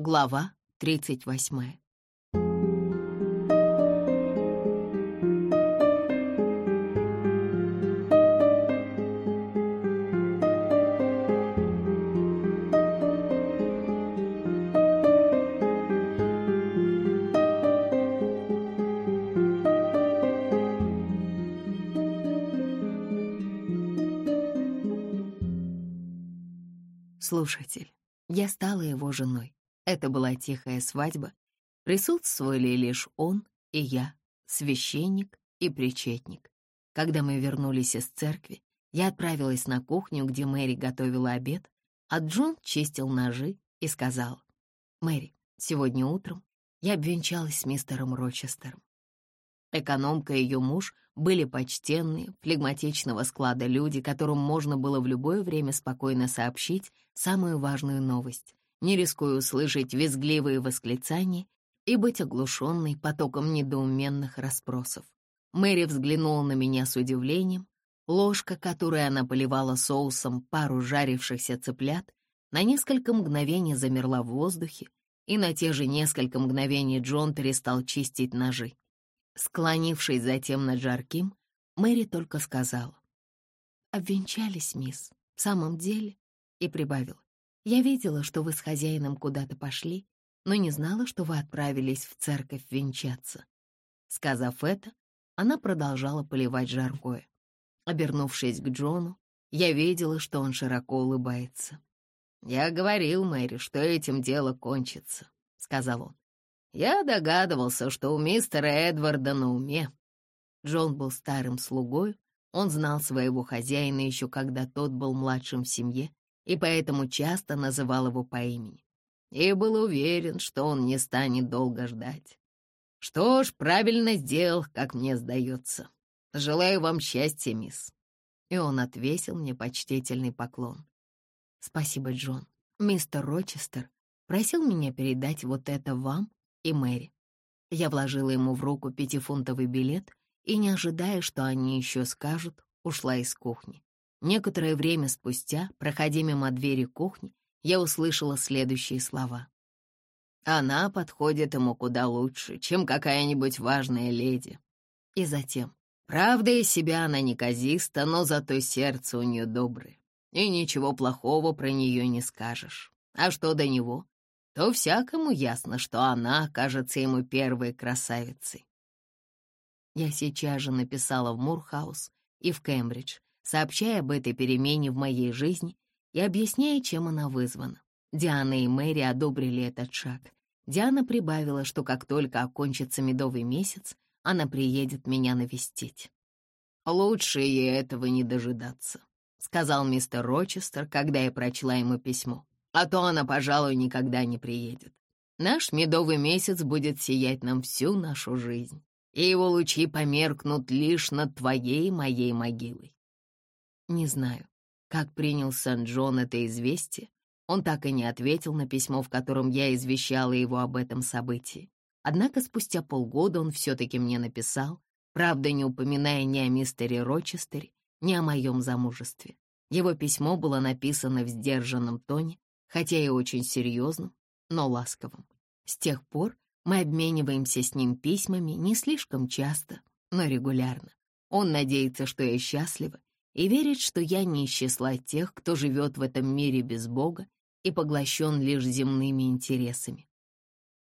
Глава 38. Слушатель, я стала его женой. Это была тихая свадьба. Присутствовали лишь он и я, священник и причетник. Когда мы вернулись из церкви, я отправилась на кухню, где Мэри готовила обед, а Джон чистил ножи и сказал, «Мэри, сегодня утром я обвенчалась с мистером Рочестером. Экономка и ее муж были почтенные, флегматичного склада люди, которым можно было в любое время спокойно сообщить самую важную новость, не рискуя услышать визгливые восклицания и быть оглушенной потоком недоуменных расспросов. Мэри взглянула на меня с удивлением. Ложка, которой она поливала соусом пару жарившихся цыплят, на несколько мгновений замерла в воздухе, и на те же несколько мгновений Джон перестал чистить ножи. Склонившись затем над жарким, Мэри только сказала. «Обвенчались, мисс, в самом деле?» И прибавила. «Я видела, что вы с хозяином куда-то пошли, но не знала, что вы отправились в церковь венчаться». Сказав это, она продолжала поливать жаркое. Обернувшись к Джону, я видела, что он широко улыбается. «Я говорил Мэри, что этим дело кончится», — сказал он. Я догадывался, что у мистера Эдварда на уме. Джон был старым слугой, он знал своего хозяина еще когда тот был младшим в семье, и поэтому часто называл его по имени. И был уверен, что он не станет долго ждать. Что ж, правильно сделал, как мне сдается. Желаю вам счастья, мисс. И он отвесил мне почтительный поклон. Спасибо, Джон. Мистер Рочестер просил меня передать вот это вам и Мэри. Я вложила ему в руку пятифунтовый билет и, не ожидая, что они еще скажут, ушла из кухни. Некоторое время спустя, проходя мимо двери кухни, я услышала следующие слова. «Она подходит ему куда лучше, чем какая-нибудь важная леди». И затем, «Правда, из себя она неказиста, но зато сердце у нее доброе, и ничего плохого про нее не скажешь. А что до него, то всякому ясно, что она окажется ему первой красавицей. Я сейчас же написала в Мурхаус и в Кембридж, сообщая об этой перемене в моей жизни и объясняя, чем она вызвана. Диана и Мэри одобрили этот шаг. Диана прибавила, что как только окончится медовый месяц, она приедет меня навестить. «Лучше ей этого не дожидаться», — сказал мистер Рочестер, когда я прочла ему письмо а то она, пожалуй, никогда не приедет. Наш медовый месяц будет сиять нам всю нашу жизнь, и его лучи померкнут лишь над твоей моей могилой. Не знаю, как принял Сан-Джон это известие. Он так и не ответил на письмо, в котором я извещала его об этом событии. Однако спустя полгода он все-таки мне написал, правда, не упоминая ни о мистере Рочестере, ни о моем замужестве. Его письмо было написано в сдержанном тоне, хотя и очень серьезным, но ласковым. С тех пор мы обмениваемся с ним письмами не слишком часто, но регулярно. Он надеется, что я счастлива, и верит, что я не из тех, кто живет в этом мире без Бога и поглощен лишь земными интересами.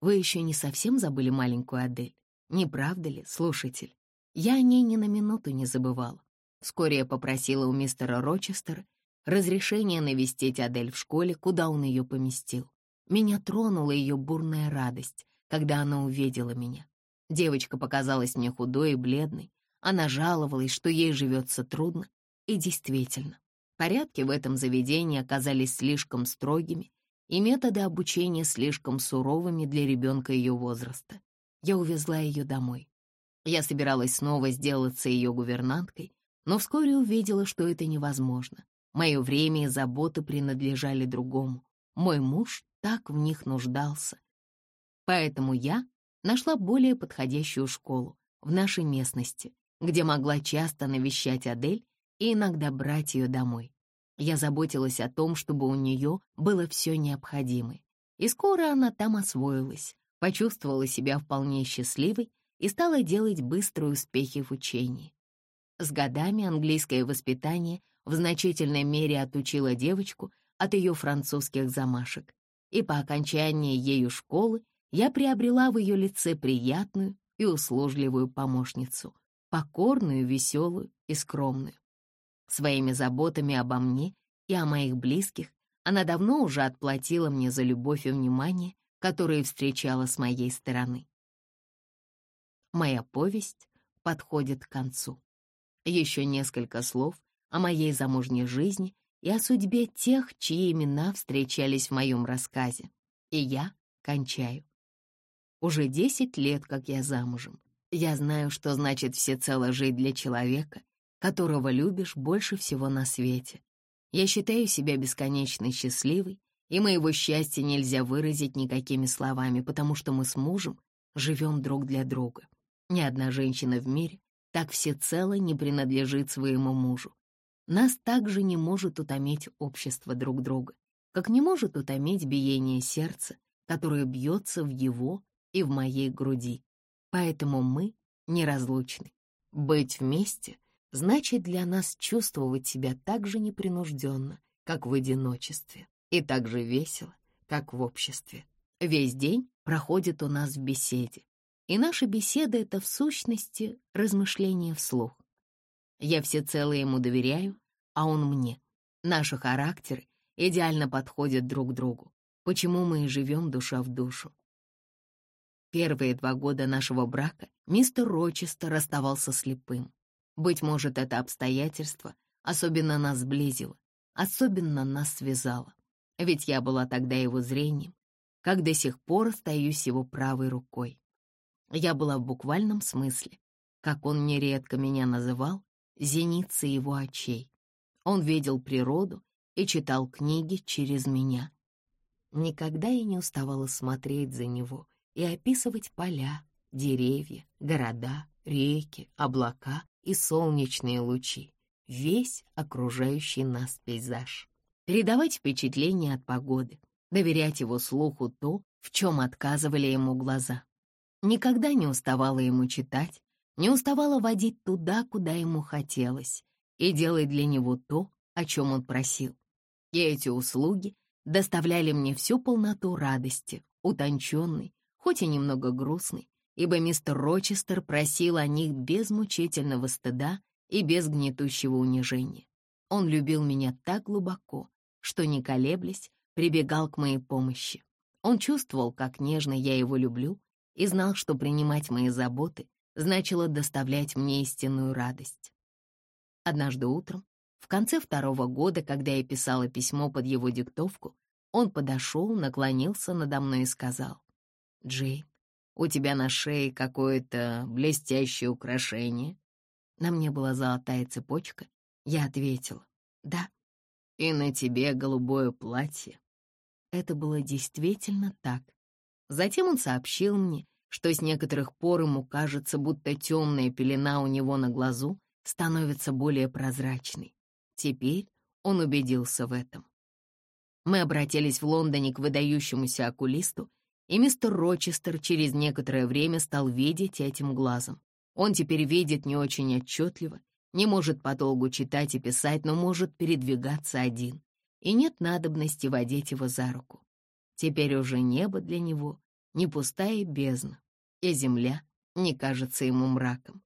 Вы еще не совсем забыли маленькую Адель, не правда ли, слушатель? Я о ней ни на минуту не забывала. Вскоре я попросила у мистера Рочестера разрешение навестить Адель в школе, куда он ее поместил. Меня тронула ее бурная радость, когда она увидела меня. Девочка показалась мне худой и бледной. Она жаловалась, что ей живется трудно. И действительно, порядки в этом заведении оказались слишком строгими и методы обучения слишком суровыми для ребенка ее возраста. Я увезла ее домой. Я собиралась снова сделаться ее гувернанткой, но вскоре увидела, что это невозможно. Мое время и заботы принадлежали другому. Мой муж так в них нуждался. Поэтому я нашла более подходящую школу в нашей местности, где могла часто навещать Адель и иногда брать ее домой. Я заботилась о том, чтобы у нее было все необходимое. И скоро она там освоилась, почувствовала себя вполне счастливой и стала делать быстрые успехи в учении. С годами английское воспитание в значительной мере отучило девочку от ее французских замашек, и по окончании ею школы я приобрела в ее лице приятную и услужливую помощницу, покорную, веселую и скромную. Своими заботами обо мне и о моих близких она давно уже отплатила мне за любовь и внимание, которые встречала с моей стороны. Моя повесть подходит к концу. Еще несколько слов о моей замужней жизни и о судьбе тех, чьи имена встречались в моем рассказе. И я кончаю. Уже десять лет, как я замужем. Я знаю, что значит всецело жить для человека, которого любишь больше всего на свете. Я считаю себя бесконечно счастливой, и моего счастья нельзя выразить никакими словами, потому что мы с мужем живем друг для друга. Ни одна женщина в мире так всецело не принадлежит своему мужу. Нас также не может утомить общество друг друга, как не может утомить биение сердца, которое бьется в его и в моей груди. Поэтому мы неразлучны. Быть вместе значит для нас чувствовать себя так же непринужденно, как в одиночестве, и так же весело, как в обществе. Весь день проходит у нас в беседе, и наша беседа — это в сущности размышление вслух. Я всецело ему доверяю, а он мне. Наши характеры идеально подходят друг другу, почему мы и живем душа в душу. Первые два года нашего брака мистер Рочестер оставался слепым. Быть может, это обстоятельство особенно нас сблизило, особенно нас связало. Ведь я была тогда его зрением, как до сих пор остаюсь его правой рукой. Я была в буквальном смысле, как он нередко меня называл, зеницей его очей. Он видел природу и читал книги через меня. Никогда я не уставала смотреть за него и описывать поля, деревья, города, реки, облака и солнечные лучи, весь окружающий нас пейзаж. Передавать впечатления от погоды, доверять его слуху то, в чем отказывали ему глаза. Никогда не уставала ему читать, не уставала водить туда, куда ему хотелось, и делать для него то, о чем он просил. И эти услуги доставляли мне всю полноту радости, утонченной, хоть и немного грустной, ибо мистер Рочестер просил о них без мучительного стыда и без гнетущего унижения. Он любил меня так глубоко, что, не колеблясь, прибегал к моей помощи. Он чувствовал, как нежно я его люблю, и знал, что принимать мои заботы значило доставлять мне истинную радость. Однажды утром, в конце второго года, когда я писала письмо под его диктовку, он подошел, наклонился надо мной и сказал, «Джейн, у тебя на шее какое-то блестящее украшение?» На мне была золотая цепочка. Я ответила, «Да». «И на тебе голубое платье». Это было действительно так. Затем он сообщил мне, что с некоторых пор ему кажется, будто темная пелена у него на глазу становится более прозрачной. Теперь он убедился в этом. Мы обратились в Лондоне к выдающемуся окулисту, и мистер Рочестер через некоторое время стал видеть этим глазом. Он теперь видит не очень отчетливо, не может подолгу читать и писать, но может передвигаться один, и нет надобности водить его за руку. Теперь уже небо для него не пустая бездна, и земля не кажется ему мраком.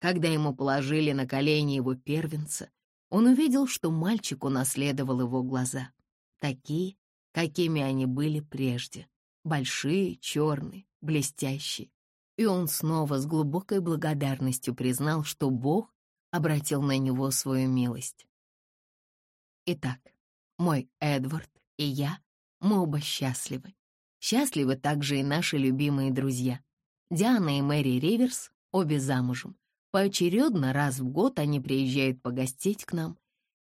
Когда ему положили на колени его первенца, он увидел, что мальчик унаследовал его глаза, такие, какими они были прежде большие, черные, блестящие. И он снова с глубокой благодарностью признал, что Бог обратил на него свою милость. Итак, мой Эдвард и я, мы оба счастливы. Счастливы также и наши любимые друзья. Диана и Мэри Риверс обе замужем. Поочередно раз в год они приезжают погостить к нам,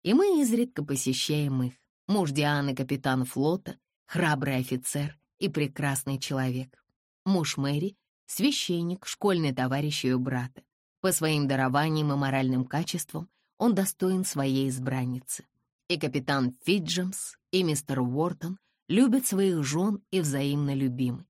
и мы изредка посещаем их. Муж Дианы — капитан флота, храбрый офицер, и прекрасный человек. Муж Мэри — священник, школьный товарищ ее брата. По своим дарованиям и моральным качествам он достоин своей избранницы. И капитан Фиджемс, и мистер Уортон любят своих жен и взаимно любимы.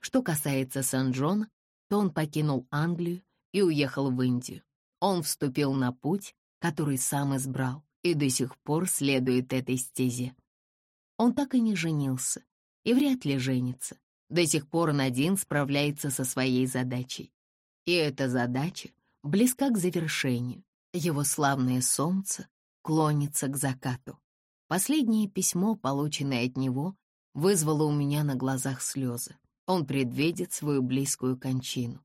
Что касается Сан-Джона, то он покинул Англию и уехал в Индию. Он вступил на путь, который сам избрал, и до сих пор следует этой стезе. Он так и не женился, и вряд ли женится. До сих пор он один справляется со своей задачей. И эта задача близка к завершению. Его славное солнце клонится к закату. Последнее письмо, полученное от него, вызвало у меня на глазах слезы. Он предвидит свою близкую кончину.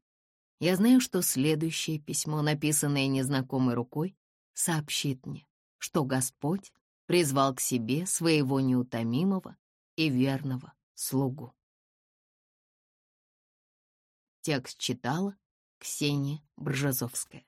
Я знаю, что следующее письмо, написанное незнакомой рукой, сообщит мне, что Господь призвал к себе своего неутомимого и верного слугу. Текст читала Ксения Бржазовская.